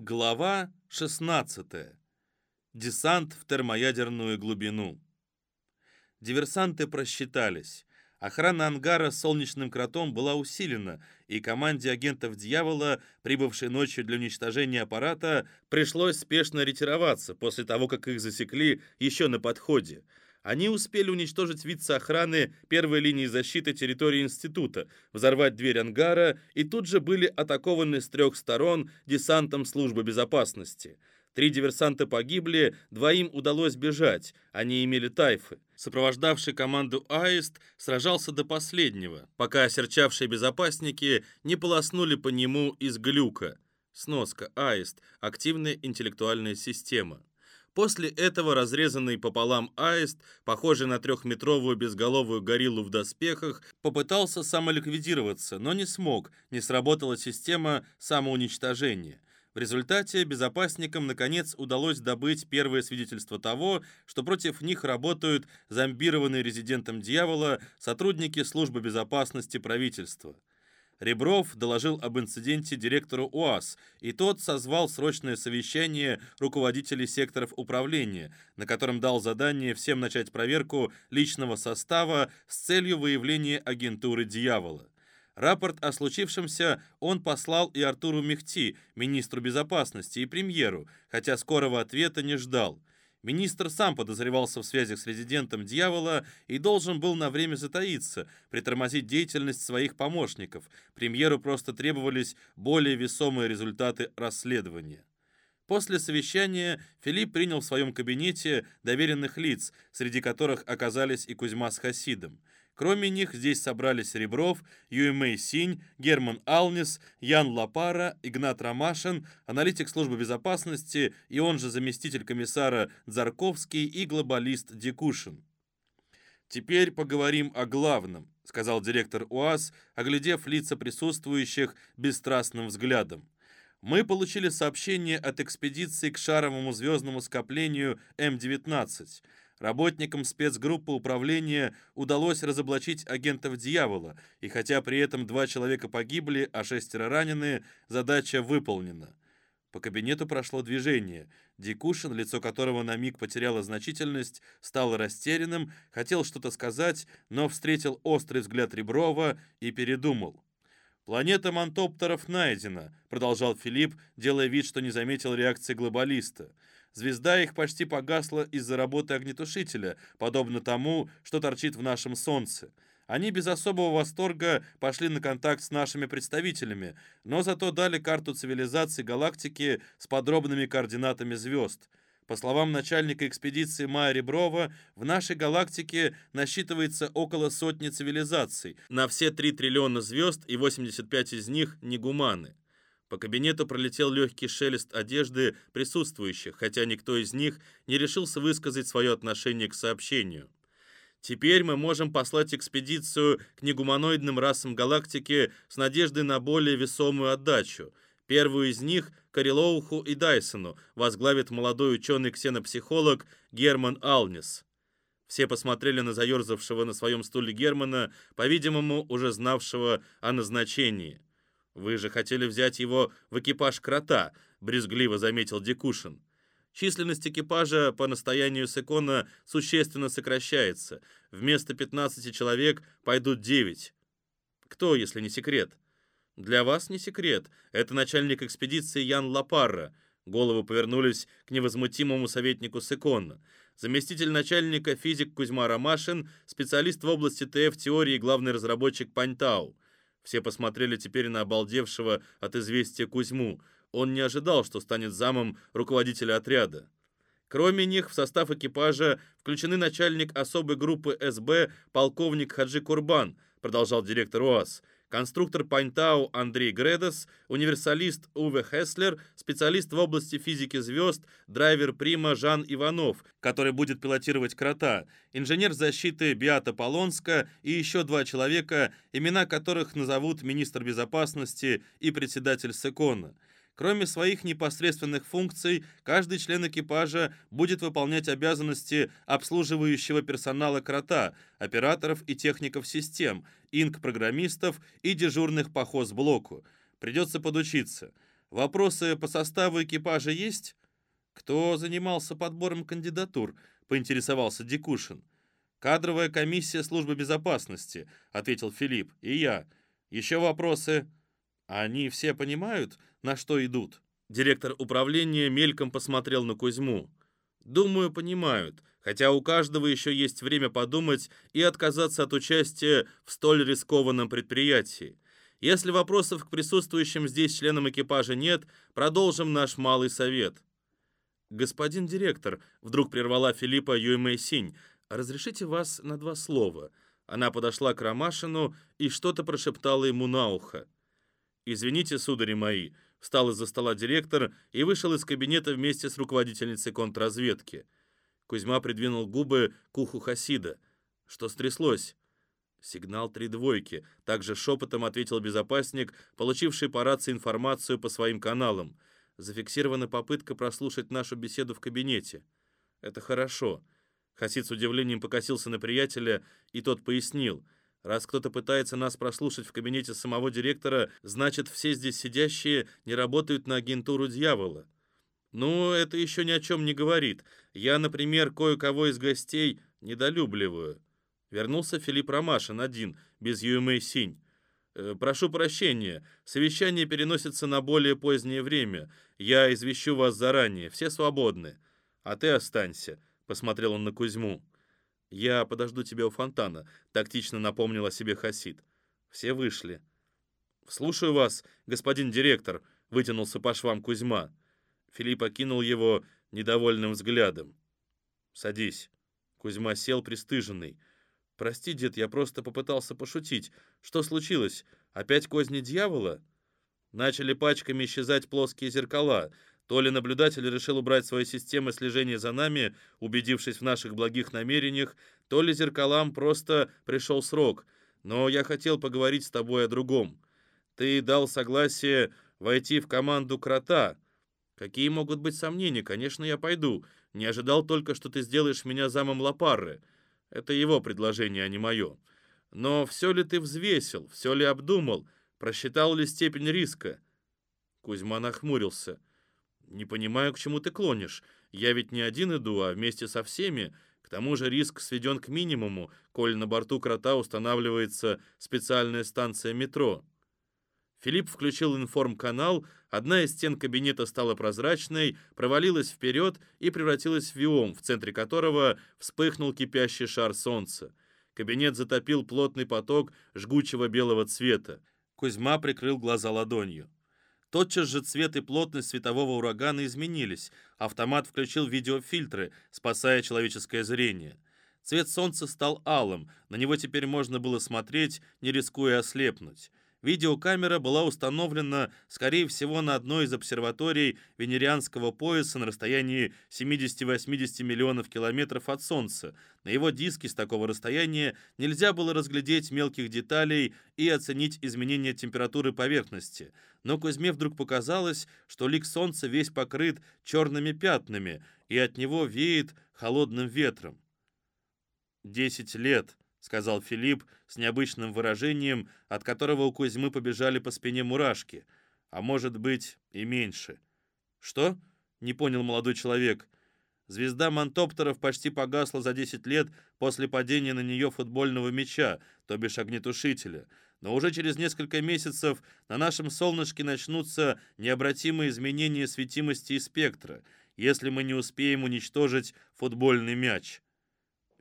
Глава 16. Десант в термоядерную глубину. Диверсанты просчитались. Охрана ангара с солнечным кротом была усилена, и команде агентов «Дьявола», прибывшей ночью для уничтожения аппарата, пришлось спешно ретироваться после того, как их засекли еще на подходе. Они успели уничтожить вице-охраны первой линии защиты территории института, взорвать дверь ангара и тут же были атакованы с трех сторон десантом службы безопасности. Три диверсанта погибли, двоим удалось бежать, они имели тайфы. Сопровождавший команду «Аист» сражался до последнего, пока осерчавшие безопасники не полоснули по нему из глюка. Сноска «Аист» — активная интеллектуальная система. После этого разрезанный пополам аист, похожий на трехметровую безголовую гориллу в доспехах, попытался самоликвидироваться, но не смог, не сработала система самоуничтожения. В результате безопасникам наконец удалось добыть первое свидетельство того, что против них работают зомбированные резидентом дьявола сотрудники службы безопасности правительства. Ребров доложил об инциденте директору УАЗ, и тот созвал срочное совещание руководителей секторов управления, на котором дал задание всем начать проверку личного состава с целью выявления агентуры «Дьявола». Рапорт о случившемся он послал и Артуру Мехти, министру безопасности, и премьеру, хотя скорого ответа не ждал. Министр сам подозревался в связях с резидентом дьявола и должен был на время затаиться, притормозить деятельность своих помощников. Премьеру просто требовались более весомые результаты расследования. После совещания Филипп принял в своем кабинете доверенных лиц, среди которых оказались и Кузьма с Хасидом. Кроме них здесь собрались Ребров, Юэмэй Синь, Герман Алнис, Ян Лапара, Игнат Ромашин, аналитик службы безопасности и он же заместитель комиссара Дзарковский и глобалист Дикушин. «Теперь поговорим о главном», — сказал директор УАЗ, оглядев лица присутствующих бесстрастным взглядом. «Мы получили сообщение от экспедиции к шаровому звездному скоплению М-19. Работникам спецгруппы управления удалось разоблачить агентов дьявола, и хотя при этом два человека погибли, а шестеро ранены, задача выполнена. По кабинету прошло движение. Дикушин, лицо которого на миг потеряло значительность, стал растерянным, хотел что-то сказать, но встретил острый взгляд Реброва и передумал. «Планета Мантоптеров найдена», — продолжал Филипп, делая вид, что не заметил реакции глобалиста. Звезда их почти погасла из-за работы огнетушителя, подобно тому, что торчит в нашем Солнце. Они без особого восторга пошли на контакт с нашими представителями, но зато дали карту цивилизации галактики с подробными координатами звезд. По словам начальника экспедиции Майя Реброва, в нашей галактике насчитывается около сотни цивилизаций, на все 3 триллиона звезд и 85 из них негуманы. По кабинету пролетел легкий шелест одежды присутствующих, хотя никто из них не решился высказать свое отношение к сообщению. Теперь мы можем послать экспедицию к негуманоидным расам галактики с надеждой на более весомую отдачу. Первую из них, Карилоуху и Дайсону, возглавит молодой ученый-ксенопсихолог Герман Алнис. Все посмотрели на заерзавшего на своем стуле Германа, по-видимому, уже знавшего о назначении. «Вы же хотели взять его в экипаж крота», — брезгливо заметил Дикушин. Численность экипажа по настоянию Секона существенно сокращается. Вместо 15 человек пойдут 9. Кто, если не секрет? Для вас не секрет. Это начальник экспедиции Ян Лапарра. Головы повернулись к невозмутимому советнику Секона. Заместитель начальника физик Кузьма Ромашин, специалист в области ТФ-теории и главный разработчик Паньтау. Все посмотрели теперь на обалдевшего от известия Кузьму. Он не ожидал, что станет замом руководителя отряда. Кроме них в состав экипажа включены начальник особой группы СБ полковник Хаджи Курбан, продолжал директор УАЗ, конструктор Паньтау Андрей Гредес, универсалист Уве Хеслер, специалист в области физики звезд, драйвер Прима Жан Иванов, который будет пилотировать крота, инженер защиты Биата Полонска и еще два человека, имена которых назовут министр безопасности и председатель Секона. Кроме своих непосредственных функций, каждый член экипажа будет выполнять обязанности обслуживающего персонала крота, операторов и техников систем, инк-программистов и дежурных по хозблоку. Придется подучиться. Вопросы по составу экипажа есть? Кто занимался подбором кандидатур? Поинтересовался Дикушин. «Кадровая комиссия службы безопасности», — ответил Филипп, — «и я. Еще вопросы?» «Они все понимают, на что идут?» Директор управления мельком посмотрел на Кузьму. «Думаю, понимают, хотя у каждого еще есть время подумать и отказаться от участия в столь рискованном предприятии. Если вопросов к присутствующим здесь членам экипажа нет, продолжим наш малый совет». «Господин директор», — вдруг прервала Филиппа Юймэй Синь, «разрешите вас на два слова». Она подошла к Ромашину и что-то прошептала ему на ухо. «Извините, судари мои», — встал из-за стола директор и вышел из кабинета вместе с руководительницей контрразведки. Кузьма придвинул губы к уху Хасида. «Что стряслось?» «Сигнал три двойки», — также шепотом ответил безопасник, получивший по рации информацию по своим каналам. «Зафиксирована попытка прослушать нашу беседу в кабинете». «Это хорошо». Хасид с удивлением покосился на приятеля, и тот пояснил. «Раз кто-то пытается нас прослушать в кабинете самого директора, значит, все здесь сидящие не работают на агентуру дьявола». «Ну, это еще ни о чем не говорит. Я, например, кое-кого из гостей недолюбливаю». Вернулся Филипп Ромашин один, без Юэмэй Синь. «Э, «Прошу прощения, совещание переносится на более позднее время. Я извещу вас заранее, все свободны. А ты останься посмотрел он на Кузьму. «Я подожду тебя у фонтана», — тактично напомнил о себе Хасид. Все вышли. «Слушаю вас, господин директор», — вытянулся по швам Кузьма. Филипп окинул его недовольным взглядом. «Садись». Кузьма сел пристыженный. «Прости, дед, я просто попытался пошутить. Что случилось? Опять козни дьявола?» Начали пачками исчезать плоские зеркала. То ли наблюдатель решил убрать свои системы слежения за нами, убедившись в наших благих намерениях, то ли зеркалам просто пришел срок. Но я хотел поговорить с тобой о другом. Ты дал согласие войти в команду Крота. Какие могут быть сомнения? Конечно, я пойду. Не ожидал только, что ты сделаешь меня замом Лапарры. Это его предложение, а не мое. Но все ли ты взвесил, все ли обдумал, просчитал ли степень риска?» Кузьма нахмурился. «Не понимаю, к чему ты клонишь. Я ведь не один иду, а вместе со всеми. К тому же риск сведен к минимуму, коль на борту крота устанавливается специальная станция метро». Филипп включил информканал, одна из стен кабинета стала прозрачной, провалилась вперед и превратилась в виом, в центре которого вспыхнул кипящий шар солнца. Кабинет затопил плотный поток жгучего белого цвета. Кузьма прикрыл глаза ладонью. Тотчас же цвет и плотность светового урагана изменились. Автомат включил видеофильтры, спасая человеческое зрение. Цвет солнца стал алым, на него теперь можно было смотреть, не рискуя ослепнуть. Видеокамера была установлена, скорее всего, на одной из обсерваторий Венерианского пояса на расстоянии 70-80 миллионов километров от Солнца. На его диске с такого расстояния нельзя было разглядеть мелких деталей и оценить изменение температуры поверхности. Но Кузьме вдруг показалось, что лик Солнца весь покрыт черными пятнами, и от него веет холодным ветром. «Десять лет», — сказал Филипп с необычным выражением, от которого у Кузьмы побежали по спине мурашки, а может быть и меньше. «Что?» — не понял молодой человек. Звезда мантоптеров почти погасла за 10 лет после падения на нее футбольного мяча, то бишь огнетушителя. Но уже через несколько месяцев на нашем солнышке начнутся необратимые изменения светимости и спектра, если мы не успеем уничтожить футбольный мяч.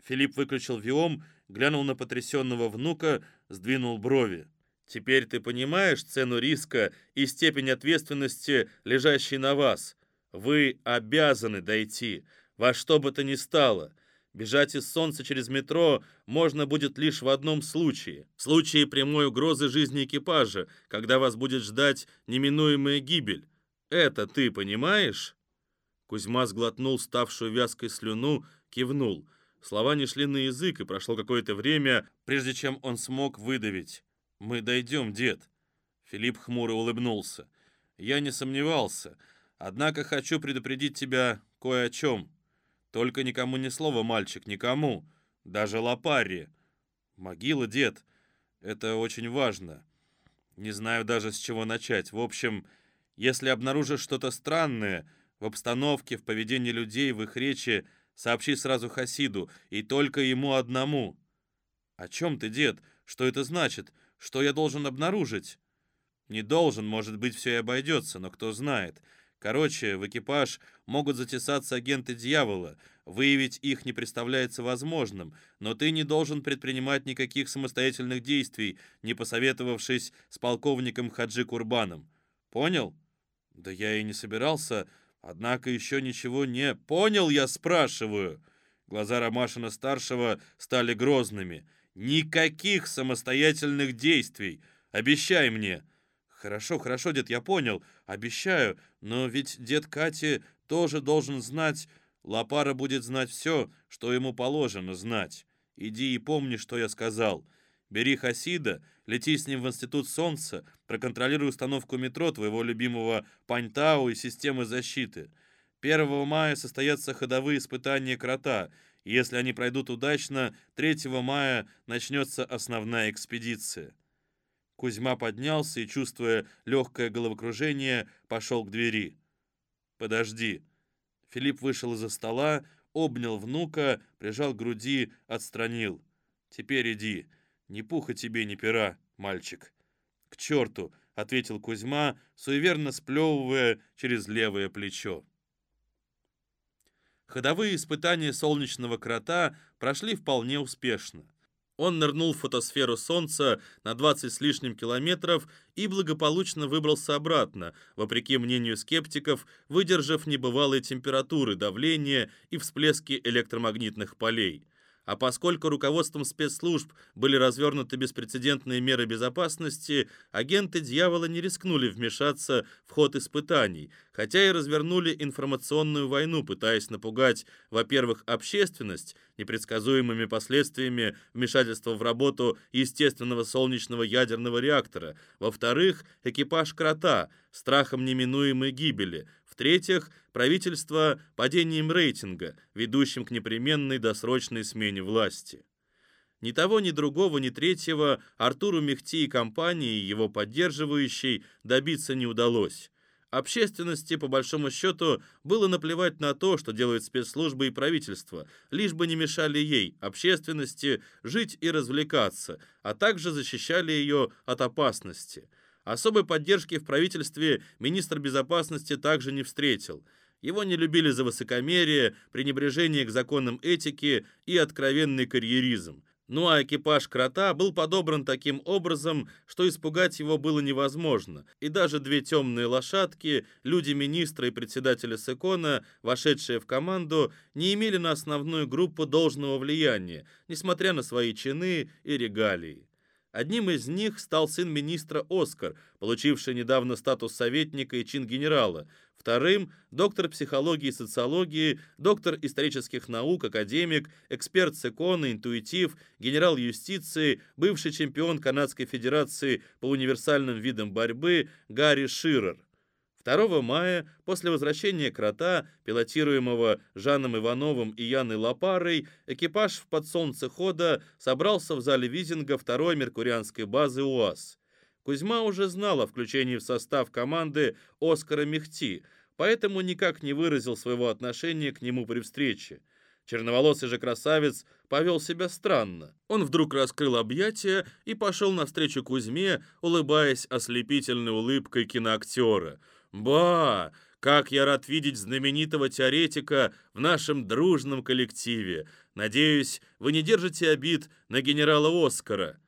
Филипп выключил виом глянул на потрясенного внука, сдвинул брови. «Теперь ты понимаешь цену риска и степень ответственности, лежащей на вас? Вы обязаны дойти, во что бы то ни стало. Бежать из солнца через метро можно будет лишь в одном случае. В случае прямой угрозы жизни экипажа, когда вас будет ждать неминуемая гибель. Это ты понимаешь?» Кузьма сглотнул ставшую вязкой слюну, кивнул – Слова не шли на язык, и прошло какое-то время, прежде чем он смог выдавить. «Мы дойдем, дед». Филипп хмуро улыбнулся. «Я не сомневался. Однако хочу предупредить тебя кое о чем. Только никому ни слова, мальчик, никому. Даже Лапарри. Могила, дед. Это очень важно. Не знаю даже, с чего начать. В общем, Если обнаружишь что-то странное в обстановке, в поведении людей, в их речи, сообщи сразу Хасиду, и только ему одному». «О чем ты, дед? Что это значит? Что я должен обнаружить?» «Не должен, может быть, все и обойдется, но кто знает. Короче, в экипаж могут затесаться агенты дьявола. Выявить их не представляется возможным, но ты не должен предпринимать никаких самостоятельных действий, не посоветовавшись с полковником Хаджи Курбаном. Понял? Да я и не собирался, однако еще ничего не... Понял, я спрашиваю. Глаза Ромашина-старшего стали грозными. Никаких самостоятельных действий. Обещай мне. Хорошо, хорошо, дед, я понял. Обещаю. Но ведь дед Кати тоже должен знать... Лапара будет знать все, что ему положено знать. Иди и помни, что я сказал. Бери Хасида, лети с ним в Институт Солнца, проконтролируй установку метро твоего любимого Паньтау и системы защиты. 1 мая состоятся ходовые испытания крота. Если они пройдут удачно, 3 мая начнется основная экспедиция. Кузьма поднялся и, чувствуя легкое головокружение, пошел к двери. «Подожди». Филипп вышел из-за стола, обнял внука, прижал к груди, отстранил. «Теперь иди. Ни пуха тебе, ни пера, мальчик». «К черту!» — ответил Кузьма, суеверно сплевывая через левое плечо. Ходовые испытания солнечного крота прошли вполне успешно. Он нырнул в фотосферу Солнца на 20 с лишним километров и благополучно выбрался обратно, вопреки мнению скептиков, выдержав небывалые температуры, давление и всплески электромагнитных полей. А поскольку руководством спецслужб были развернуты беспрецедентные меры безопасности, агенты дьявола не рискнули вмешаться в ход испытаний, хотя и развернули информационную войну, пытаясь напугать, во-первых, общественность непредсказуемыми последствиями вмешательства в работу естественного солнечного ядерного реактора, во-вторых, экипаж крота, страхом неминуемой гибели, в-третьих, правительство падением рейтинга, ведущим к непременной досрочной смене власти. Ни того, ни другого, ни третьего Артуру Мехти и компании, его поддерживающей, добиться не удалось. Общественности, по большому счету, было наплевать на то, что делают спецслужбы и правительство, лишь бы не мешали ей, общественности, жить и развлекаться, а также защищали ее от опасности – Особой поддержки в правительстве министр безопасности также не встретил. Его не любили за высокомерие, пренебрежение к законам этики и откровенный карьеризм. Ну а экипаж крота был подобран таким образом, что испугать его было невозможно, и даже две темные лошадки, люди министра и председателя Секона, вошедшие в команду, не имели на основную группу должного влияния, несмотря на свои чины и регалии. Одним из них стал сын министра Оскар, получивший недавно статус советника и чин генерала. Вторым – доктор психологии и социологии, доктор исторических наук, академик, эксперт секона, интуитив, генерал юстиции, бывший чемпион Канадской федерации по универсальным видам борьбы Гарри Ширер. 2 мая, после возвращения крота, пилотируемого Жаном Ивановым и Яной Лопарой, экипаж в подсолнце хода собрался в зале визинга второй меркурианской базы УАЗ. Кузьма уже знал о включении в состав команды Оскара Мехти, поэтому никак не выразил своего отношения к нему при встрече. Черноволосый же красавец повел себя странно. Он вдруг раскрыл объятия и пошел навстречу Кузьме, улыбаясь ослепительной улыбкой киноактера – Ба! Как я рад видеть знаменитого теоретика в нашем дружном коллективе. Надеюсь, вы не держите обид на генерала Оскара.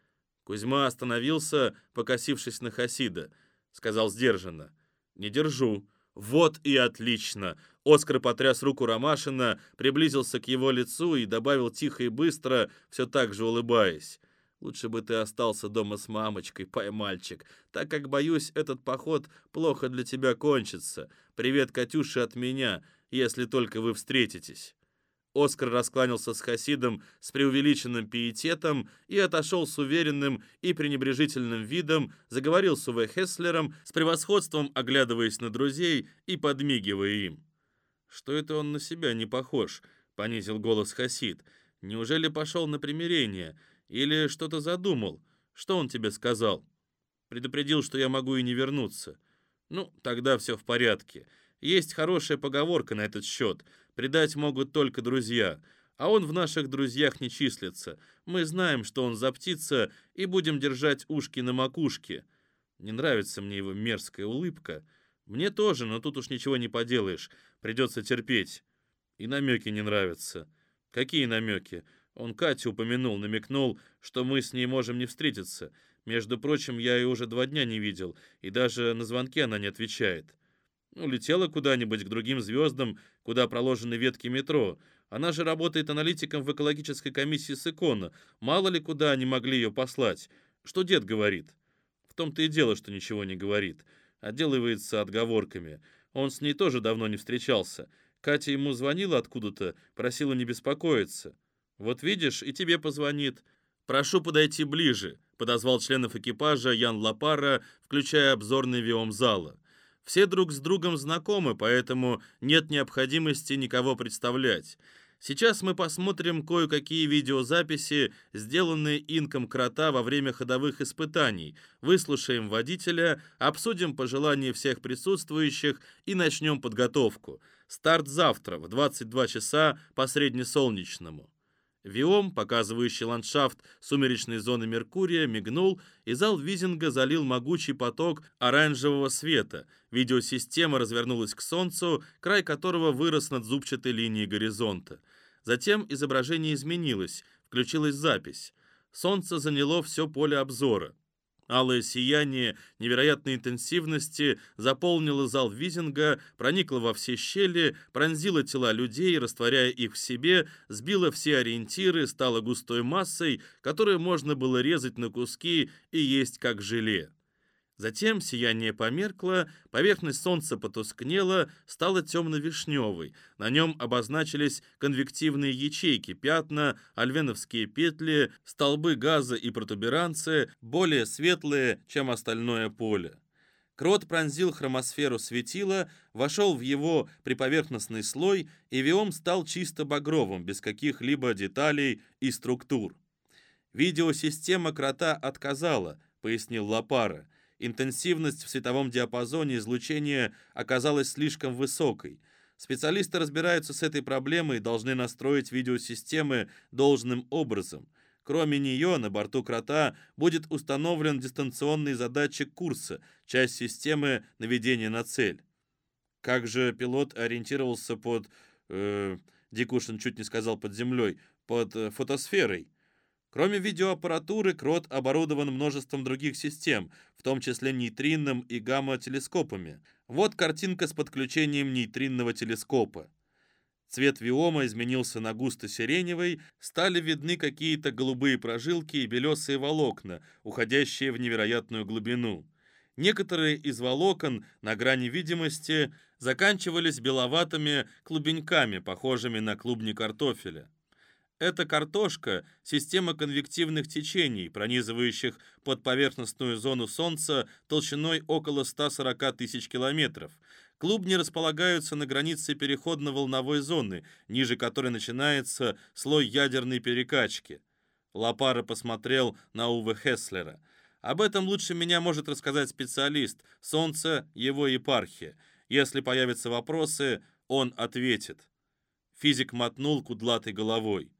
Кузьма остановился, покосившись на Хасида. Сказал сдержанно. «Не держу». «Вот и отлично!» Оскар потряс руку Ромашина, приблизился к его лицу и добавил тихо и быстро, все так же улыбаясь. Лучше бы ты остался дома с мамочкой, поймальчик, так как, боюсь, этот поход плохо для тебя кончится. Привет, Катюше, от меня, если только вы встретитесь». Оскар раскланялся с Хасидом с преувеличенным пиететом и отошел с уверенным и пренебрежительным видом, заговорил с Уве Хеслером, с превосходством оглядываясь на друзей и подмигивая им. «Что это он на себя не похож?» — понизил голос Хасид. «Неужели пошел на примирение? Или что-то задумал? Что он тебе сказал? Предупредил, что я могу и не вернуться. Ну, тогда все в порядке. Есть хорошая поговорка на этот счет. Предать могут только друзья. А он в наших друзьях не числится. Мы знаем, что он за птица, и будем держать ушки на макушке. Не нравится мне его мерзкая улыбка. Мне тоже, но тут уж ничего не поделаешь. Придется терпеть. И намеки не нравятся. Какие намеки? Он Катю упомянул, намекнул, что мы с ней можем не встретиться. Между прочим, я ее уже два дня не видел, и даже на звонки она не отвечает. Улетела ну, куда-нибудь к другим звездам, куда проложены ветки метро. Она же работает аналитиком в экологической комиссии с икона. Мало ли куда они могли ее послать. Что дед говорит? В том-то и дело, что ничего не говорит. Отделывается отговорками. Он с ней тоже давно не встречался. Катя ему звонила откуда-то, просила не беспокоиться. «Вот видишь, и тебе позвонит. Прошу подойти ближе», — подозвал членов экипажа Ян Лапара, включая обзорный виом зала. Все друг с другом знакомы, поэтому нет необходимости никого представлять. Сейчас мы посмотрим кое-какие видеозаписи, сделанные инком крота во время ходовых испытаний, выслушаем водителя, обсудим пожелания всех присутствующих и начнем подготовку. Старт завтра в 22 часа по среднесолнечному. Виом, показывающий ландшафт сумеречной зоны Меркурия, мигнул, и зал Визинга залил могучий поток оранжевого света. Видеосистема развернулась к Солнцу, край которого вырос над зубчатой линией горизонта. Затем изображение изменилось, включилась запись. Солнце заняло все поле обзора. Алое сияние невероятной интенсивности заполнило зал Визинга, проникло во все щели, пронзило тела людей, растворяя их в себе, сбило все ориентиры, стало густой массой, которую можно было резать на куски и есть как желе. Затем сияние померкло, поверхность солнца потускнела, стала темно-вишневой. На нем обозначились конвективные ячейки, пятна, альвеновские петли, столбы газа и протуберанцы, более светлые, чем остальное поле. Крот пронзил хромосферу светила, вошел в его приповерхностный слой, и виом стал чисто багровым, без каких-либо деталей и структур. «Видеосистема крота отказала», — пояснил Лапара. Интенсивность в световом диапазоне излучения оказалась слишком высокой. Специалисты разбираются с этой проблемой и должны настроить видеосистемы должным образом. Кроме нее, на борту крота будет установлен дистанционный задатчик курса, часть системы наведения на цель. Как же пилот ориентировался под... Э, Дикушин чуть не сказал под землей, под э, фотосферой. Кроме видеоаппаратуры, Крот оборудован множеством других систем, в том числе нейтринным и гамма-телескопами. Вот картинка с подключением нейтринного телескопа. Цвет виома изменился на густо-сиреневый, стали видны какие-то голубые прожилки и белесые волокна, уходящие в невероятную глубину. Некоторые из волокон на грани видимости заканчивались беловатыми клубеньками, похожими на клубни картофеля. Эта картошка – система конвективных течений, пронизывающих подповерхностную зону Солнца толщиной около 140 тысяч километров. Клубни располагаются на границе переходно-волновой зоны, ниже которой начинается слой ядерной перекачки. Лапара посмотрел на Уве Хеслера. Об этом лучше меня может рассказать специалист. Солнце – его епархия. Если появятся вопросы, он ответит. Физик мотнул кудлатой головой.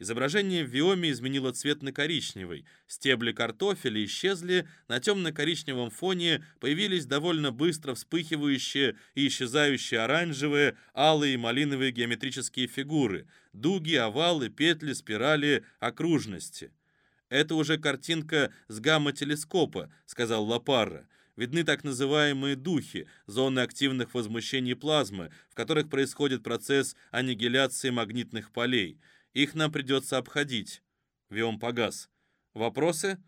Изображение в виоме изменило цвет на коричневый. Стебли картофеля исчезли, на темно-коричневом фоне появились довольно быстро вспыхивающие и исчезающие оранжевые, алые и малиновые геометрические фигуры, дуги, овалы, петли, спирали, окружности. «Это уже картинка с гамма-телескопа», — сказал Лапарра. Видны так называемые духи, зоны активных возмущений плазмы, в которых происходит процесс аннигиляции магнитных полей. Их нам придется обходить». Виом погас. «Вопросы?»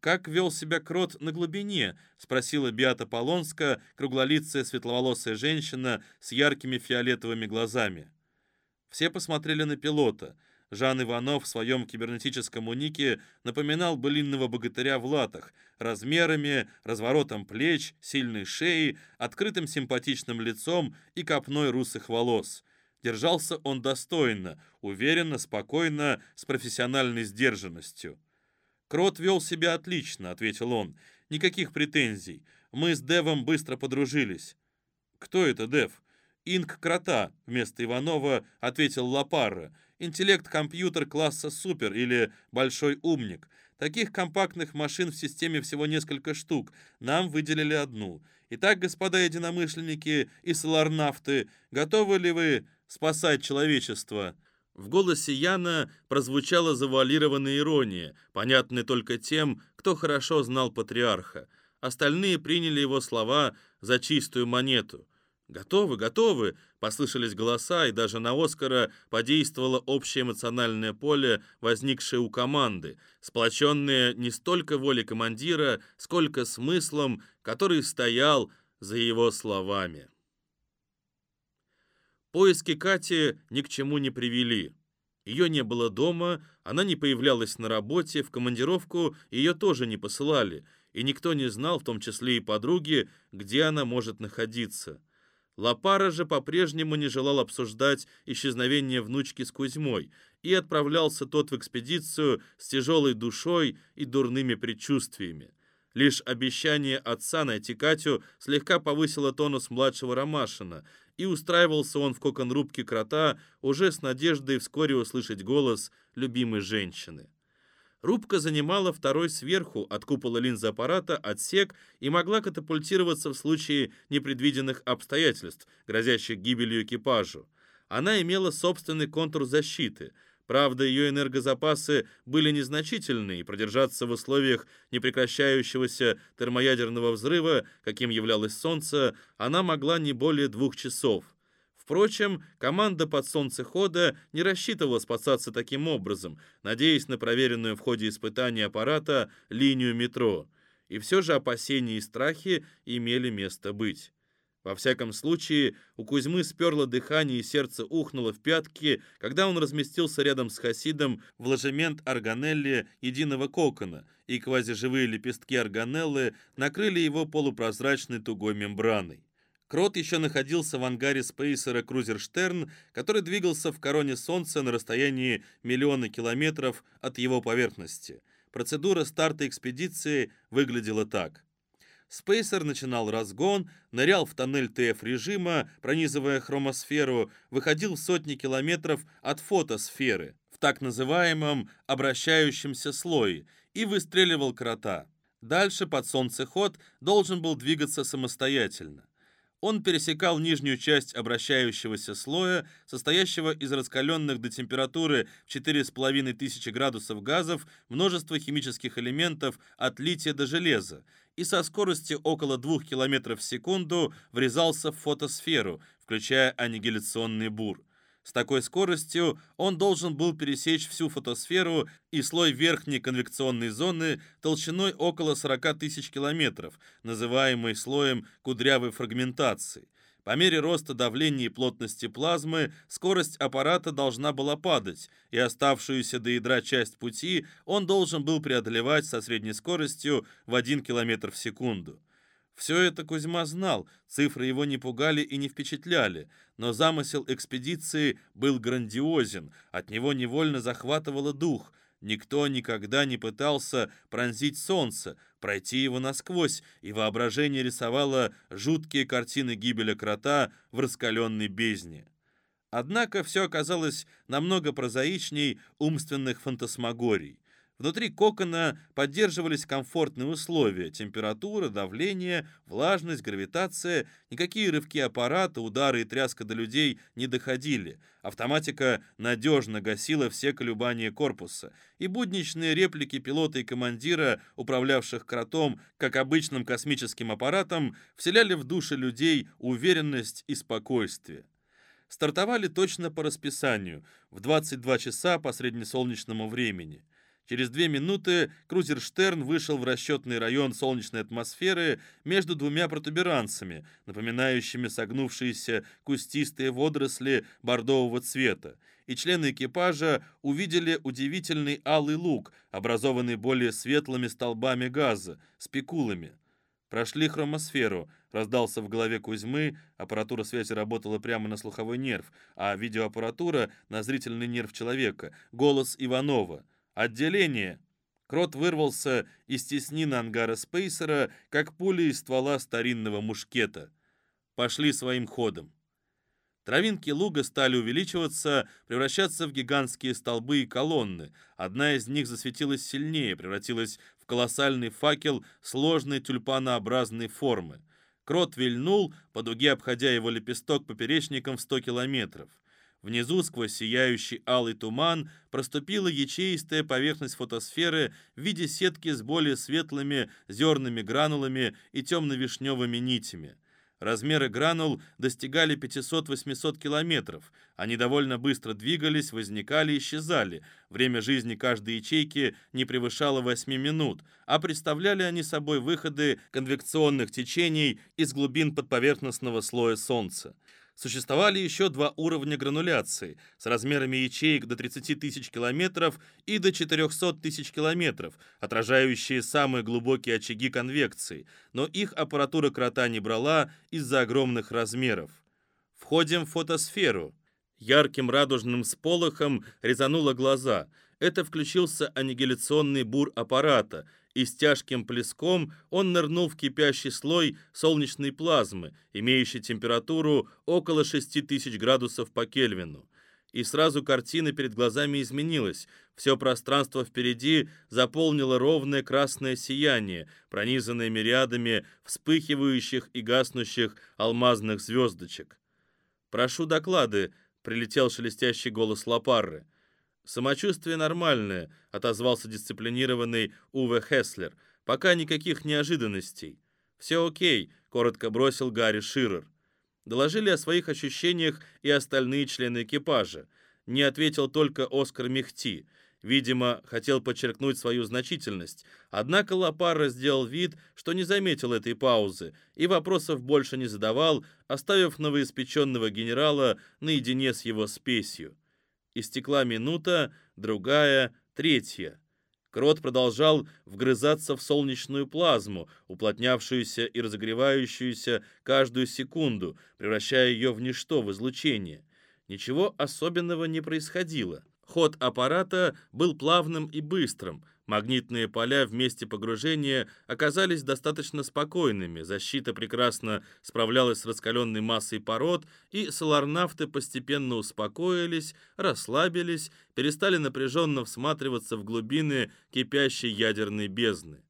«Как вел себя крот на глубине?» — спросила Биата Полонска, круглолицая светловолосая женщина с яркими фиолетовыми глазами. Все посмотрели на пилота. Жан Иванов в своем кибернетическом унике напоминал былинного богатыря в латах, размерами, разворотом плеч, сильной шеей, открытым симпатичным лицом и копной русых волос — Держался он достойно, уверенно, спокойно, с профессиональной сдержанностью. «Крот вел себя отлично», — ответил он. «Никаких претензий. Мы с Девом быстро подружились». «Кто это, Дев?» «Инк Крота», — вместо Иванова ответил Лапарра. «Интеллект-компьютер класса Супер или Большой умник. Таких компактных машин в системе всего несколько штук. Нам выделили одну. Итак, господа единомышленники и соларнафты, готовы ли вы спасать человечество?» В голосе Яна прозвучала завуалированная ирония, понятная только тем, кто хорошо знал патриарха. Остальные приняли его слова за чистую монету. «Готовы, готовы!» — послышались голоса, и даже на Оскара подействовало общее эмоциональное поле, возникшее у команды, сплоченное не столько волей командира, сколько смыслом, который стоял за его словами. Поиски Кати ни к чему не привели. Ее не было дома, она не появлялась на работе, в командировку ее тоже не посылали, и никто не знал, в том числе и подруги, где она может находиться. Лапара же по-прежнему не желал обсуждать исчезновение внучки с Кузьмой, и отправлялся тот в экспедицию с тяжелой душой и дурными предчувствиями. Лишь обещание отца найти Катю слегка повысило тонус младшего Ромашина, и устраивался он в кокон-рубке крота уже с надеждой вскоре услышать голос любимой женщины. Рубка занимала второй сверху от купола линзоаппарата отсек и могла катапультироваться в случае непредвиденных обстоятельств, грозящих гибелью экипажу. Она имела собственный контур защиты – Правда, ее энергозапасы были незначительны, и продержаться в условиях непрекращающегося термоядерного взрыва, каким являлось Солнце, она могла не более двух часов. Впрочем, команда под солнцехода не рассчитывала спасаться таким образом, надеясь на проверенную в ходе испытания аппарата линию метро. И все же опасения и страхи имели место быть. Во всяком случае, у Кузьмы сперло дыхание и сердце ухнуло в пятки, когда он разместился рядом с Хасидом в ложемент органелли единого кокона, и квазиживые лепестки органеллы накрыли его полупрозрачной тугой мембраной. Крот еще находился в ангаре спейсера «Крузерштерн», который двигался в короне Солнца на расстоянии миллиона километров от его поверхности. Процедура старта экспедиции выглядела так. Спейсер начинал разгон, нырял в тоннель ТФ-режима, пронизывая хромосферу, выходил сотни километров от фотосферы в так называемом обращающемся слое и выстреливал крота. Дальше под солнцеход должен был двигаться самостоятельно. Он пересекал нижнюю часть обращающегося слоя, состоящего из раскаленных до температуры в 4500 градусов газов, множество химических элементов от лития до железа, и со скоростью около 2 км в секунду врезался в фотосферу, включая аннигиляционный бур. С такой скоростью он должен был пересечь всю фотосферу и слой верхней конвекционной зоны толщиной около 40 тысяч километров, называемый слоем кудрявой фрагментации. По мере роста давления и плотности плазмы скорость аппарата должна была падать, и оставшуюся до ядра часть пути он должен был преодолевать со средней скоростью в 1 км в секунду. Все это Кузьма знал, цифры его не пугали и не впечатляли, но замысел экспедиции был грандиозен, от него невольно захватывало дух – Никто никогда не пытался пронзить солнце, пройти его насквозь, и воображение рисовало жуткие картины гибели крота в раскаленной бездне. Однако все оказалось намного прозаичней умственных фантасмагорий. Внутри кокона поддерживались комфортные условия – температура, давление, влажность, гравитация. Никакие рывки аппарата, удары и тряска до людей не доходили. Автоматика надежно гасила все колебания корпуса. И будничные реплики пилота и командира, управлявших кротом, как обычным космическим аппаратом, вселяли в души людей уверенность и спокойствие стартовали точно по расписанию, в 22 часа по среднесолнечному времени. Через две минуты крузер «Штерн» вышел в расчетный район солнечной атмосферы между двумя протуберанцами, напоминающими согнувшиеся кустистые водоросли бордового цвета, и члены экипажа увидели удивительный алый лук, образованный более светлыми столбами газа, спекулами. Прошли хромосферу, раздался в голове Кузьмы, аппаратура связи работала прямо на слуховой нерв, а видеоаппаратура — на зрительный нерв человека, голос Иванова — «Отделение!» Крот вырвался из теснины ангара Спейсера, как пуля из ствола старинного мушкета. Пошли своим ходом. Травинки луга стали увеличиваться, превращаться в гигантские столбы и колонны. Одна из них засветилась сильнее, превратилась в колоссальный факел сложной тюльпанообразной формы. Крот вильнул, по дуге обходя его лепесток поперечником в 100 километров. Внизу, сквозь сияющий алый туман, проступила ячеистая поверхность фотосферы в виде сетки с более светлыми зерными гранулами и темно-вишневыми нитями. Размеры гранул достигали 500-800 километров. Они довольно быстро двигались, возникали и исчезали. Время жизни каждой ячейки не превышало 8 минут, а представляли они собой выходы конвекционных течений из глубин подповерхностного слоя Солнца. Существовали еще два уровня грануляции с размерами ячеек до 30 тысяч километров и до 400 тысяч километров, отражающие самые глубокие очаги конвекции, но их аппаратура крота не брала из-за огромных размеров. Входим в фотосферу. Ярким радужным сполохом резануло глаза. Это включился аннигиляционный бур аппарата – и с тяжким плеском он нырнул в кипящий слой солнечной плазмы, имеющий температуру около 6000 градусов по Кельвину. И сразу картина перед глазами изменилась. Все пространство впереди заполнило ровное красное сияние, пронизанное мириадами вспыхивающих и гаснущих алмазных звездочек. «Прошу доклады», — прилетел шелестящий голос Лапарры. «Самочувствие нормальное», — отозвался дисциплинированный Уве Хеслер. «Пока никаких неожиданностей». «Все окей», — коротко бросил Гарри Ширер. Доложили о своих ощущениях и остальные члены экипажа. Не ответил только Оскар Мехти. Видимо, хотел подчеркнуть свою значительность. Однако Лапарра сделал вид, что не заметил этой паузы и вопросов больше не задавал, оставив новоиспеченного генерала наедине с его спесью. Истекла минута, другая, третья. Крот продолжал вгрызаться в солнечную плазму, уплотнявшуюся и разогревающуюся каждую секунду, превращая ее в ничто, в излучение. Ничего особенного не происходило. Ход аппарата был плавным и быстрым, Магнитные поля в месте погружения оказались достаточно спокойными, защита прекрасно справлялась с раскаленной массой пород, и соларнафты постепенно успокоились, расслабились, перестали напряженно всматриваться в глубины кипящей ядерной бездны.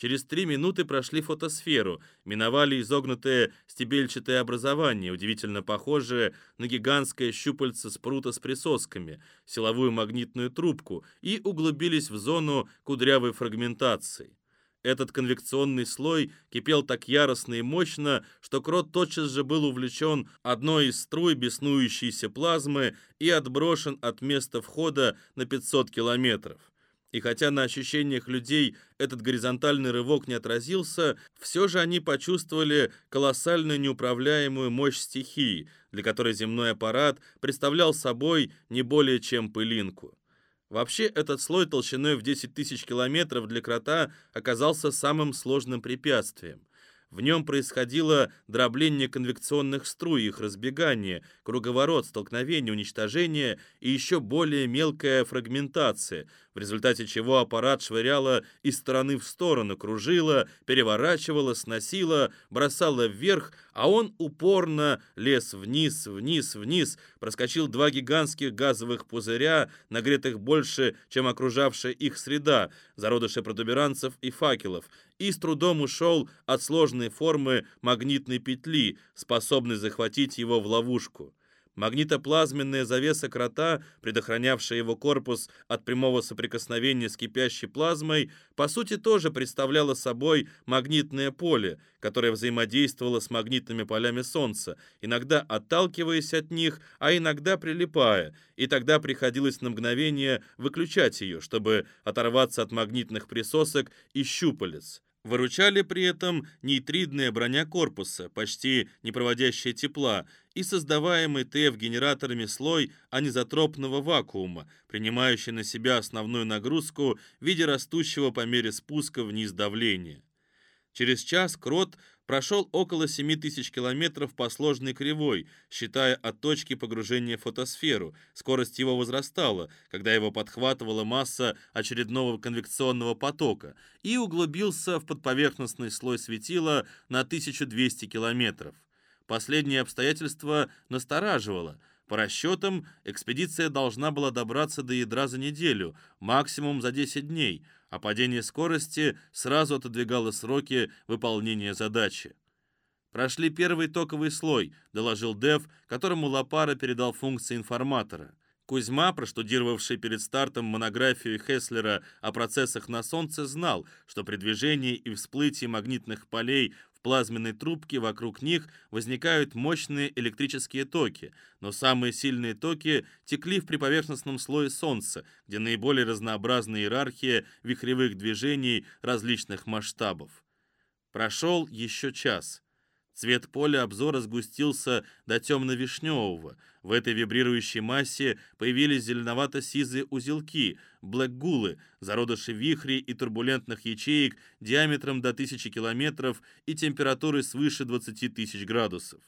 Через три минуты прошли фотосферу, миновали изогнутое стебельчатое образование, удивительно похожее на гигантское щупальце спрута с присосками, силовую магнитную трубку, и углубились в зону кудрявой фрагментации. Этот конвекционный слой кипел так яростно и мощно, что Крот тотчас же был увлечен одной из струй беснующейся плазмы и отброшен от места входа на 500 километров. И хотя на ощущениях людей этот горизонтальный рывок не отразился, все же они почувствовали колоссальную неуправляемую мощь стихии, для которой земной аппарат представлял собой не более чем пылинку. Вообще, этот слой толщиной в 10 тысяч километров для крота оказался самым сложным препятствием. В нем происходило дробление конвекционных струй, их разбегание, круговорот, столкновение, уничтожение и еще более мелкая фрагментация, в результате чего аппарат швыряло из стороны в сторону, кружило, переворачивало, сносило, бросало вверх, а он упорно лез вниз, вниз, вниз, проскочил два гигантских газовых пузыря, нагретых больше, чем окружавшая их среда, зародыши протуберанцев и факелов, и с трудом ушел от сложной формы магнитной петли, способной захватить его в ловушку. Магнитоплазменная завеса крота, предохранявшая его корпус от прямого соприкосновения с кипящей плазмой, по сути тоже представляла собой магнитное поле, которое взаимодействовало с магнитными полями Солнца, иногда отталкиваясь от них, а иногда прилипая, и тогда приходилось на мгновение выключать ее, чтобы оторваться от магнитных присосок и щупалец. Выручали при этом нейтридная броня корпуса, почти не проводящая тепла, и создаваемый ТФ-генераторами слой анизотропного вакуума, принимающий на себя основную нагрузку в виде растущего по мере спуска вниз давления. Через час Крот прошел около 7000 километров по сложной кривой, считая от точки погружения в фотосферу. Скорость его возрастала, когда его подхватывала масса очередного конвекционного потока, и углубился в подповерхностный слой светила на 1200 километров. Последнее обстоятельство настораживало. По расчетам, экспедиция должна была добраться до ядра за неделю, максимум за 10 дней – а падение скорости сразу отодвигало сроки выполнения задачи. «Прошли первый токовый слой», — доложил Дев, которому Лапара передал функции информатора. Кузьма, проштудировавший перед стартом монографию Хеслера о процессах на Солнце, знал, что при движении и всплытии магнитных полей плазменной трубке вокруг них возникают мощные электрические токи, но самые сильные токи текли в приповерхностном слое Солнца, где наиболее разнообразная иерархия вихревых движений различных масштабов. Прошел еще час. Цвет поля обзора сгустился до темно-вишневого. В этой вибрирующей массе появились зеленовато-сизые узелки, блэкгулы, зародыши вихрей и турбулентных ячеек диаметром до 1000 километров и температурой свыше 20 тысяч градусов.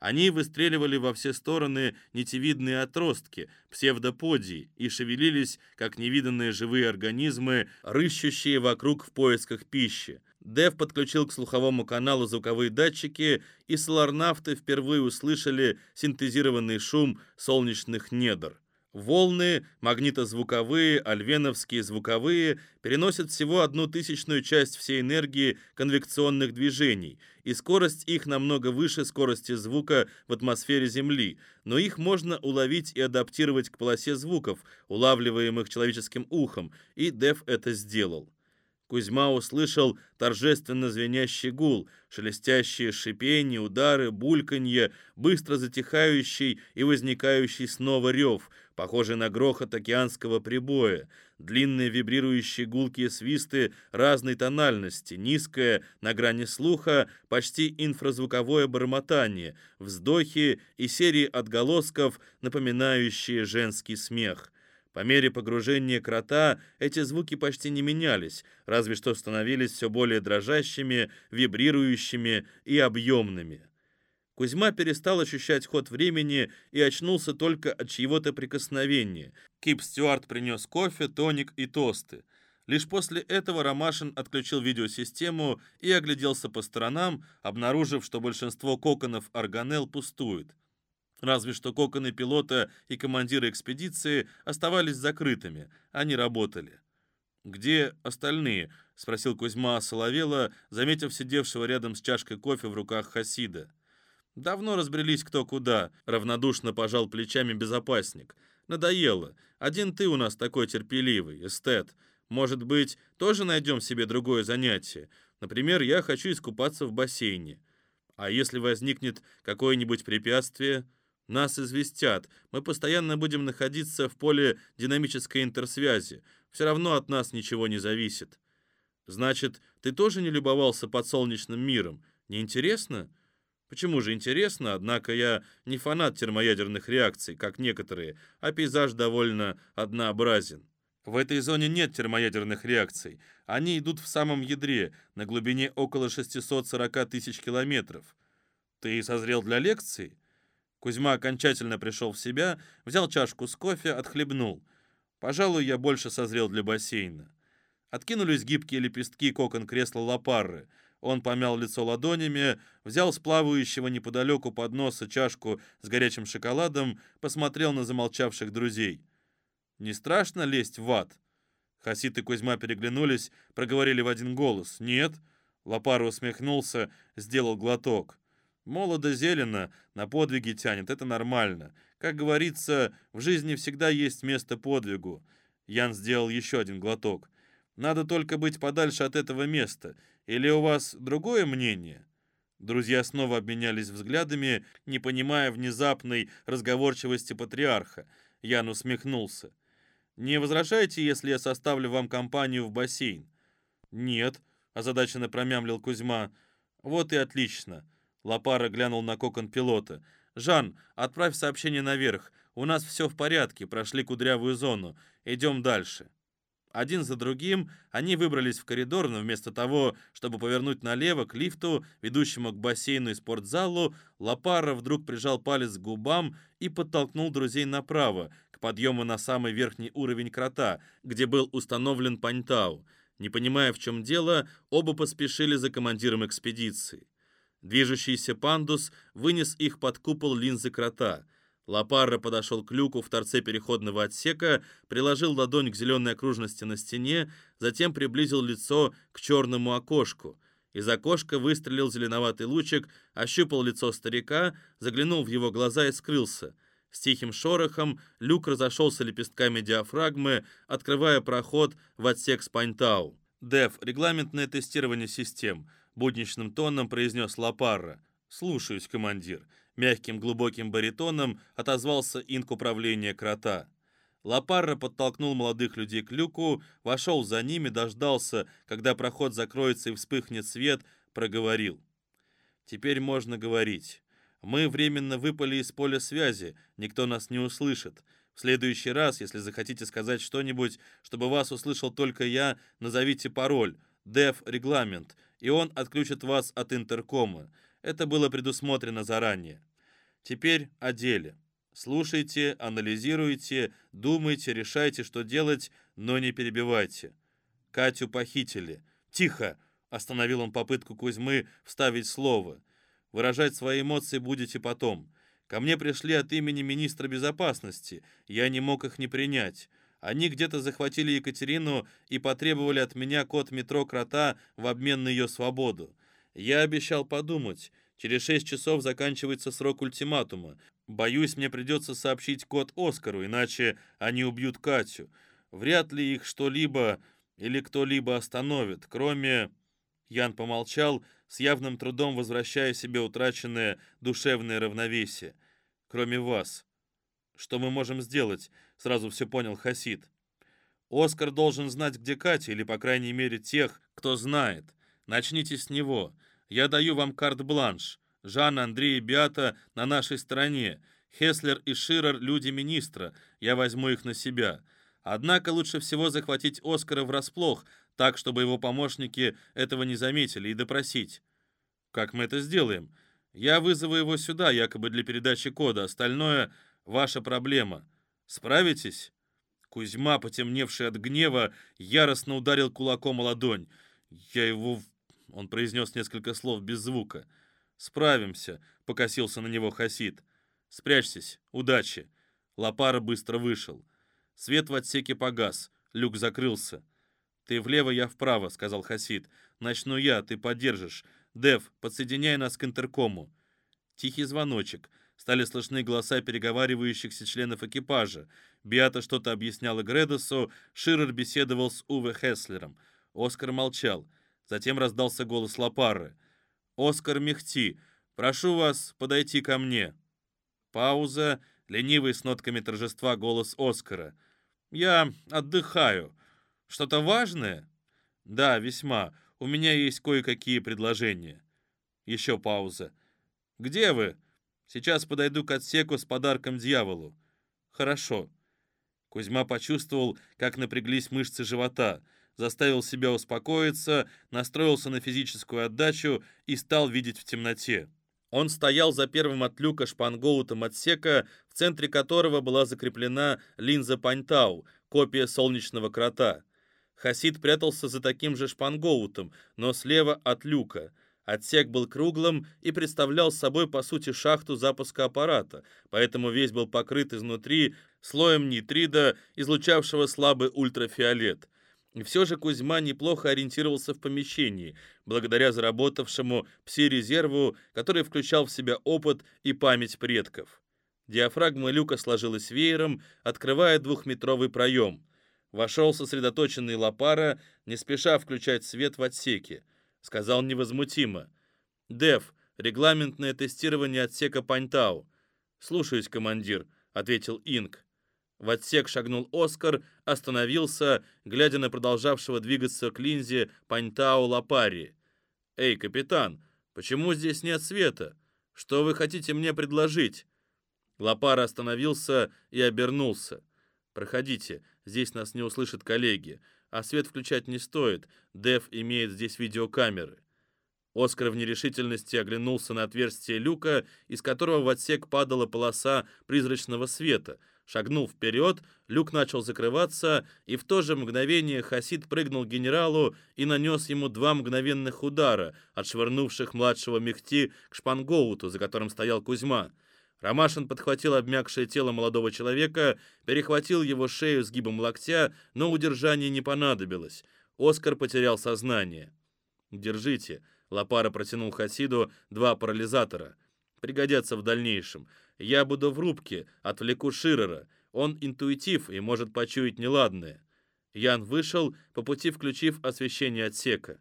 Они выстреливали во все стороны нитевидные отростки, псевдоподии, и шевелились, как невиданные живые организмы, рыщущие вокруг в поисках пищи. Дев подключил к слуховому каналу звуковые датчики, и соларнавты впервые услышали синтезированный шум солнечных недр. Волны, магнитозвуковые, альвеновские звуковые, переносят всего одну тысячную часть всей энергии конвекционных движений, и скорость их намного выше скорости звука в атмосфере Земли, но их можно уловить и адаптировать к полосе звуков, улавливаемых человеческим ухом, и Дев это сделал. Кузьма услышал торжественно звенящий гул, шелестящие шипения, удары, бульканье, быстро затихающий и возникающий снова рев, похожий на грохот океанского прибоя, длинные вибрирующие гулкие свисты разной тональности, низкое, на грани слуха, почти инфразвуковое бормотание, вздохи и серии отголосков, напоминающие женский смех — по мере погружения крота эти звуки почти не менялись, разве что становились все более дрожащими, вибрирующими и объемными. Кузьма перестал ощущать ход времени и очнулся только от чьего-то прикосновения. Кип Стюарт принес кофе, тоник и тосты. Лишь после этого Ромашин отключил видеосистему и огляделся по сторонам, обнаружив, что большинство коконов Арганел пустует. Разве что коконы пилота и командира экспедиции оставались закрытыми, они работали. «Где остальные?» — спросил Кузьма Соловела, заметив сидевшего рядом с чашкой кофе в руках Хасида. «Давно разбрелись кто куда», — равнодушно пожал плечами безопасник. «Надоело. Один ты у нас такой терпеливый, эстет. Может быть, тоже найдем себе другое занятие? Например, я хочу искупаться в бассейне. А если возникнет какое-нибудь препятствие...» Нас известят. Мы постоянно будем находиться в поле динамической интерсвязи. Все равно от нас ничего не зависит. Значит, ты тоже не любовался под солнечным миром? Не интересно? Почему же интересно? Однако я не фанат термоядерных реакций, как некоторые, а пейзаж довольно однообразен. В этой зоне нет термоядерных реакций. Они идут в самом ядре, на глубине около 640 тысяч километров. Ты созрел для лекции? Кузьма окончательно пришел в себя, взял чашку с кофе, отхлебнул. Пожалуй, я больше созрел для бассейна. Откинулись гибкие лепестки кокон кресла Лапарры. Он помял лицо ладонями, взял с плавающего неподалеку подноса чашку с горячим шоколадом, посмотрел на замолчавших друзей. «Не страшно лезть в ад?» Хасид и Кузьма переглянулись, проговорили в один голос. «Нет». Лапара усмехнулся, сделал глоток. Молодо зелено, на подвиги тянет, это нормально. Как говорится, в жизни всегда есть место подвигу. Ян сделал еще один глоток. Надо только быть подальше от этого места. Или у вас другое мнение? Друзья снова обменялись взглядами, не понимая внезапной разговорчивости патриарха. Ян усмехнулся. «Не возражаете, если я составлю вам компанию в бассейн?» «Нет», — озадаченно промямлил Кузьма. «Вот и отлично. Лапара глянул на кокон пилота. «Жан, отправь сообщение наверх. У нас все в порядке, прошли кудрявую зону. Идем дальше». Один за другим они выбрались в коридор, но вместо того, чтобы повернуть налево к лифту, ведущему к бассейну и спортзалу, Лапара вдруг прижал палец к губам и подтолкнул друзей направо, к подъему на самый верхний уровень крота, где был установлен Паньтау. Не понимая, в чем дело, оба поспешили за командиром экспедиции. Движущийся пандус вынес их под купол линзы крота — Лапарра подошел к люку в торце переходного отсека, приложил ладонь к зеленой окружности на стене, затем приблизил лицо к черному окошку. Из окошка выстрелил зеленоватый лучик, ощупал лицо старика, заглянул в его глаза и скрылся. С тихим шорохом люк разошелся лепестками диафрагмы, открывая проход в отсек Спайнтау. «Дев, регламентное тестирование систем», — будничным тоном произнес Лапарра. «Слушаюсь, командир» мягким глубоким баритоном отозвался инк управления крота. Лапарра подтолкнул молодых людей к люку, вошел за ними, дождался, когда проход закроется и вспыхнет свет, проговорил. «Теперь можно говорить. Мы временно выпали из поля связи, никто нас не услышит. В следующий раз, если захотите сказать что-нибудь, чтобы вас услышал только я, назовите пароль, дев регламент, и он отключит вас от интеркома. Это было предусмотрено заранее. Теперь о деле. Слушайте, анализируйте, думайте, решайте, что делать, но не перебивайте. Катю похитили. Тихо! Остановил он попытку Кузьмы вставить слово. Выражать свои эмоции будете потом. Ко мне пришли от имени министра безопасности. Я не мог их не принять. Они где-то захватили Екатерину и потребовали от меня код метро Крота в обмен на ее свободу. Я обещал подумать. Через шесть часов заканчивается срок ультиматума. Боюсь, мне придется сообщить код Оскару, иначе они убьют Катю. Вряд ли их что-либо или кто-либо остановит, кроме...» Ян помолчал, с явным трудом возвращая себе утраченное душевное равновесие. «Кроме вас. Что мы можем сделать?» — сразу все понял Хасид. «Оскар должен знать, где Катя, или, по крайней мере, тех, кто знает. Начните с него. Я даю вам карт-бланш. Жан, Андрей и Биата на нашей стороне. Хеслер и Ширер — люди министра. Я возьму их на себя. Однако лучше всего захватить Оскара врасплох, так, чтобы его помощники этого не заметили, и допросить. Как мы это сделаем? Я вызову его сюда, якобы для передачи кода. Остальное — ваша проблема. Справитесь?» Кузьма, потемневший от гнева, яростно ударил кулаком о ладонь. «Я его он произнес несколько слов без звука. «Справимся», — покосился на него Хасид. «Спрячьтесь. Удачи». Лапара быстро вышел. Свет в отсеке погас. Люк закрылся. «Ты влево, я вправо», — сказал Хасид. «Начну я, ты поддержишь. Дев, подсоединяй нас к интеркому». Тихий звоночек. Стали слышны голоса переговаривающихся членов экипажа. Биата что-то объясняла Гредосу, Ширер беседовал с Уве Хеслером. Оскар молчал. Затем раздался голос Лапары. «Оскар Мехти, прошу вас подойти ко мне». Пауза, ленивый с нотками торжества голос Оскара. «Я отдыхаю. Что-то важное?» «Да, весьма. У меня есть кое-какие предложения». Еще пауза. «Где вы?» «Сейчас подойду к отсеку с подарком дьяволу». «Хорошо». Кузьма почувствовал, как напряглись мышцы живота – заставил себя успокоиться, настроился на физическую отдачу и стал видеть в темноте. Он стоял за первым от люка шпангоутом отсека, в центре которого была закреплена линза Паньтау, копия солнечного крота. Хасид прятался за таким же шпангоутом, но слева от люка. Отсек был круглым и представлял собой, по сути, шахту запуска аппарата, поэтому весь был покрыт изнутри слоем нитрида, излучавшего слабый ультрафиолет. И все же Кузьма неплохо ориентировался в помещении, благодаря заработавшему пси-резерву, который включал в себя опыт и память предков. Диафрагма люка сложилась веером, открывая двухметровый проем. Вошел сосредоточенный Лапара, не спеша включать свет в отсеке. Сказал невозмутимо. «Дев, регламентное тестирование отсека Паньтау». «Слушаюсь, командир», — ответил Инг. В отсек шагнул Оскар, остановился, глядя на продолжавшего двигаться к линзе Паньтау Лапари. «Эй, капитан, почему здесь нет света? Что вы хотите мне предложить?» Лапара остановился и обернулся. «Проходите, здесь нас не услышат коллеги. А свет включать не стоит. Дев имеет здесь видеокамеры. Оскар в нерешительности оглянулся на отверстие люка, из которого в отсек падала полоса призрачного света. Шагнул вперед, люк начал закрываться, и в то же мгновение Хасид прыгнул к генералу и нанес ему два мгновенных удара, отшвырнувших младшего Мехти к шпангоуту, за которым стоял Кузьма. Ромашин подхватил обмякшее тело молодого человека, перехватил его шею сгибом локтя, но удержание не понадобилось. Оскар потерял сознание. «Держите», — Лапара протянул Хасиду два парализатора. «Пригодятся в дальнейшем. Я буду в рубке, отвлеку Ширера. Он интуитив и может почуять неладное». Ян вышел, по пути включив освещение отсека.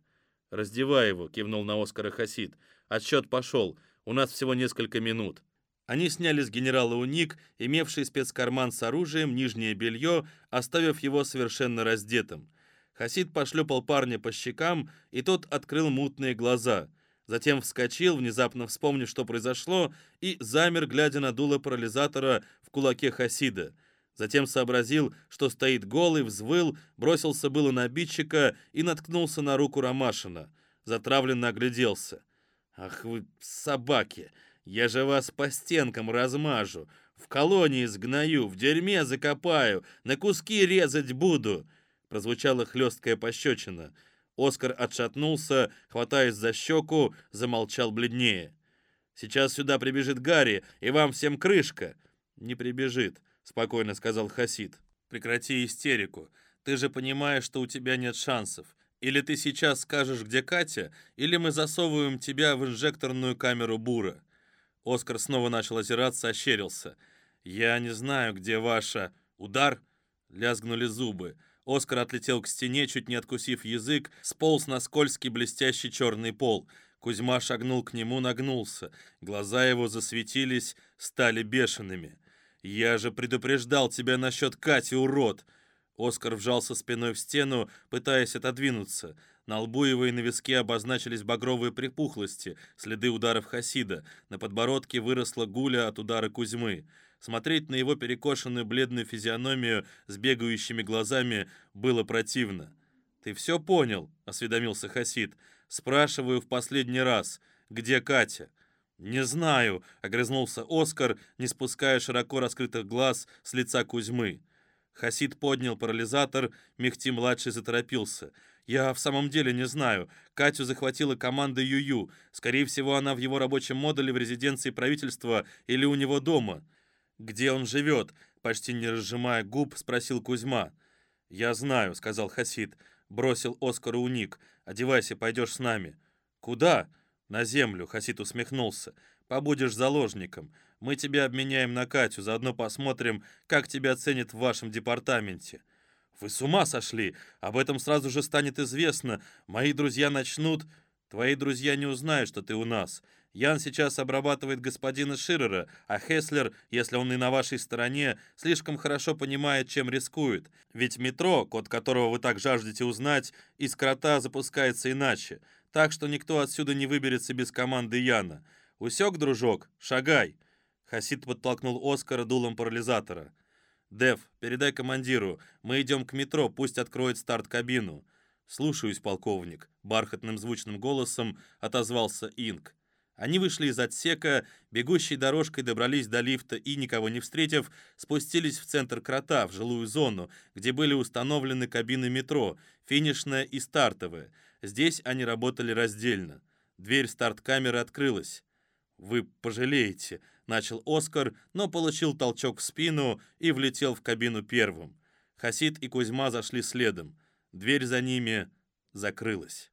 «Раздевай его», — кивнул на Оскара Хасид. «Отсчет пошел. У нас всего несколько минут». Они сняли с генерала уник, имевший спецкарман с оружием, нижнее белье, оставив его совершенно раздетым. Хасид пошлепал парня по щекам, и тот открыл мутные глаза. Затем вскочил, внезапно вспомнив, что произошло, и замер, глядя на дуло парализатора в кулаке Хасида. Затем сообразил, что стоит голый, взвыл, бросился было на обидчика и наткнулся на руку Ромашина. Затравленно огляделся. «Ах вы, собаки! Я же вас по стенкам размажу, в колонии сгною, в дерьме закопаю, на куски резать буду!» Прозвучала хлесткая пощечина. Оскар отшатнулся, хватаясь за щеку, замолчал бледнее. «Сейчас сюда прибежит Гарри, и вам всем крышка!» «Не прибежит», — спокойно сказал Хасид. «Прекрати истерику. Ты же понимаешь, что у тебя нет шансов. Или ты сейчас скажешь, где Катя, или мы засовываем тебя в инжекторную камеру Бура». Оскар снова начал озираться, ощерился. «Я не знаю, где ваша...» «Удар?» Лязгнули зубы. Оскар отлетел к стене, чуть не откусив язык, сполз на скользкий блестящий черный пол. Кузьма шагнул к нему, нагнулся. Глаза его засветились, стали бешеными. «Я же предупреждал тебя насчет Кати, урод!» Оскар вжался спиной в стену, пытаясь отодвинуться. На лбу его и на виске обозначились багровые припухлости, следы ударов Хасида. На подбородке выросла гуля от удара Кузьмы. Смотреть на его перекошенную бледную физиономию с бегающими глазами было противно. «Ты все понял?» — осведомился Хасид. «Спрашиваю в последний раз. Где Катя?» «Не знаю», — огрызнулся Оскар, не спуская широко раскрытых глаз с лица Кузьмы. Хасид поднял парализатор, Мехти-младший заторопился — я в самом деле не знаю. Катю захватила команда Юю. Скорее всего, она в его рабочем модуле в резиденции правительства или у него дома. Где он живет? Почти не разжимая губ, спросил Кузьма. «Я знаю», — сказал Хасид. Бросил Оскару уник. «Одевайся, пойдешь с нами». «Куда?» «На землю», — Хасид усмехнулся. «Побудешь заложником. Мы тебя обменяем на Катю, заодно посмотрим, как тебя ценят в вашем департаменте». «Вы с ума сошли! Об этом сразу же станет известно. Мои друзья начнут...» «Твои друзья не узнают, что ты у нас. Ян сейчас обрабатывает господина Ширера, а Хеслер, если он и на вашей стороне, слишком хорошо понимает, чем рискует. Ведь метро, код которого вы так жаждете узнать, из крота запускается иначе. Так что никто отсюда не выберется без команды Яна. Усек, дружок? Шагай!» Хасид подтолкнул Оскара дулом парализатора. «Дев, передай командиру, мы идем к метро, пусть откроет старт-кабину». «Слушаюсь, полковник», — бархатным звучным голосом отозвался Инк. Они вышли из отсека, бегущей дорожкой добрались до лифта и, никого не встретив, спустились в центр крота, в жилую зону, где были установлены кабины метро, финишная и стартовая. Здесь они работали раздельно. Дверь старт-камеры открылась. «Вы пожалеете», Начал Оскар, но получил толчок в спину и влетел в кабину первым. Хасид и Кузьма зашли следом. Дверь за ними закрылась.